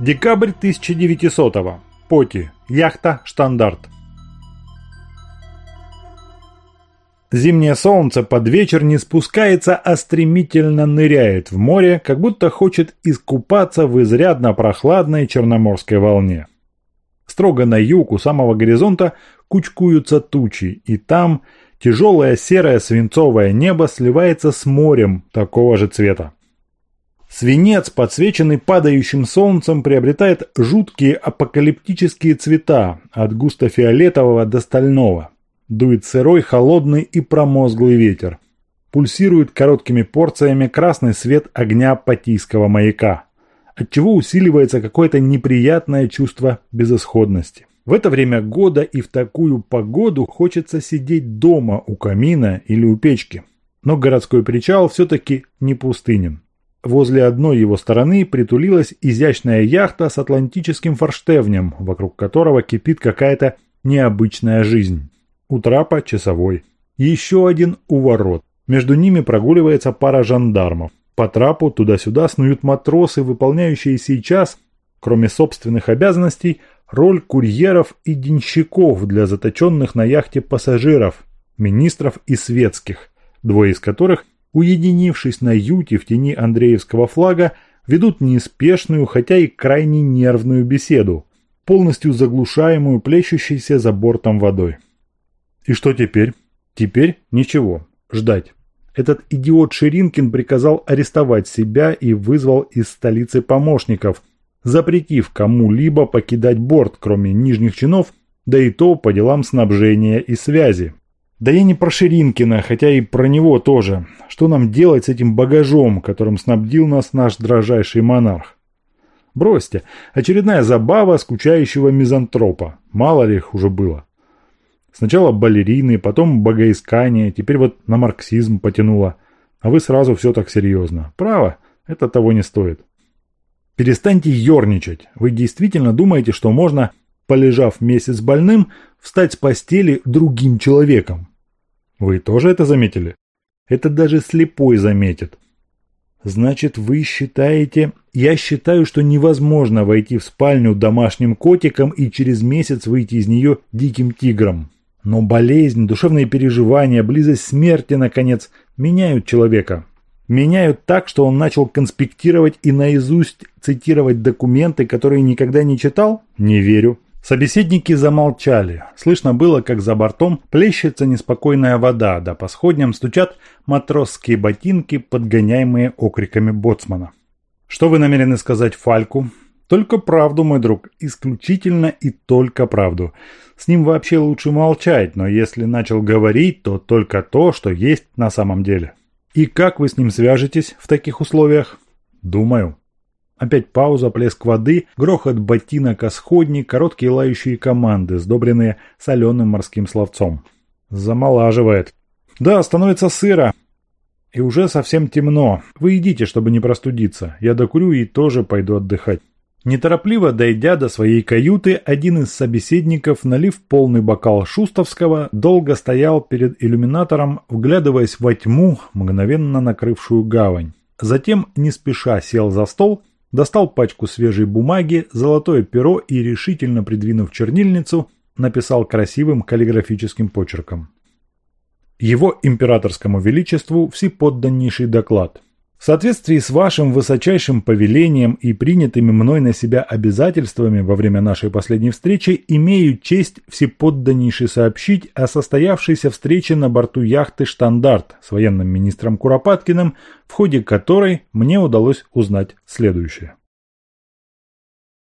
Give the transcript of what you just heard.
Декабрь 1900-го. Поти. Яхта «Штандарт». Зимнее солнце под вечер не спускается, а стремительно ныряет в море, как будто хочет искупаться в изрядно прохладной черноморской волне. Строго на юг у самого горизонта кучкуются тучи, и там тяжелое серое свинцовое небо сливается с морем такого же цвета. Свинец, подсвеченный падающим солнцем, приобретает жуткие апокалиптические цвета, от густо-фиолетового до стального. Дует сырой, холодный и промозглый ветер. Пульсирует короткими порциями красный свет огня патийского маяка, отчего усиливается какое-то неприятное чувство безысходности. В это время года и в такую погоду хочется сидеть дома у камина или у печки. Но городской причал все-таки не пустынен. Возле одной его стороны притулилась изящная яхта с атлантическим форштевнем, вокруг которого кипит какая-то необычная жизнь. У трапа часовой. Еще один у ворот. Между ними прогуливается пара жандармов. По трапу туда-сюда снуют матросы, выполняющие сейчас, кроме собственных обязанностей, роль курьеров и денщиков для заточенных на яхте пассажиров, министров и светских, двое из которых, уединившись на юте в тени Андреевского флага, ведут неспешную, хотя и крайне нервную беседу, полностью заглушаемую плещущейся за бортом водой. И что теперь? Теперь ничего. Ждать. Этот идиот Ширинкин приказал арестовать себя и вызвал из столицы помощников, запретив кому-либо покидать борт, кроме нижних чинов, да и то по делам снабжения и связи. Да я не про Ширинкина, хотя и про него тоже. Что нам делать с этим багажом, которым снабдил нас наш дрожайший монарх? Бросьте, очередная забава скучающего мизантропа. Мало ли их уже было. Сначала балерины, потом богоискание, теперь вот на марксизм потянуло. А вы сразу все так серьезно. Право, это того не стоит. Перестаньте ерничать. Вы действительно думаете, что можно, полежав месяц больным, встать с постели другим человеком? Вы тоже это заметили? Это даже слепой заметит. Значит, вы считаете... Я считаю, что невозможно войти в спальню домашним котиком и через месяц выйти из нее диким тигром. Но болезнь, душевные переживания, близость смерти, наконец, меняют человека. Меняют так, что он начал конспектировать и наизусть цитировать документы, которые никогда не читал? Не верю. Собеседники замолчали. Слышно было, как за бортом плещется неспокойная вода, да по сходням стучат матросские ботинки, подгоняемые окриками боцмана. «Что вы намерены сказать Фальку?» Только правду, мой друг, исключительно и только правду. С ним вообще лучше молчать, но если начал говорить, то только то, что есть на самом деле. И как вы с ним свяжетесь в таких условиях? Думаю. Опять пауза, плеск воды, грохот ботинок о сходни, короткие лающие команды, сдобренные соленым морским словцом. Замолаживает. Да, становится сыро. И уже совсем темно. Вы идите, чтобы не простудиться. Я докурю и тоже пойду отдыхать. Неторопливо дойдя до своей каюты, один из собеседников, налив полный бокал шустовского, долго стоял перед иллюминатором, вглядываясь во тьму, мгновенно накрывшую гавань. Затем, не спеша, сел за стол, достал пачку свежей бумаги, золотое перо и, решительно придвинув чернильницу, написал красивым каллиграфическим почерком. Его императорскому величеству всеподданнейший доклад – в соответствии с вашим высочайшим повелением и принятыми мной на себя обязательствами во время нашей последней встречи, имею честь всеподданнейше сообщить о состоявшейся встрече на борту яхты «Штандарт» с военным министром Куропаткиным, в ходе которой мне удалось узнать следующее.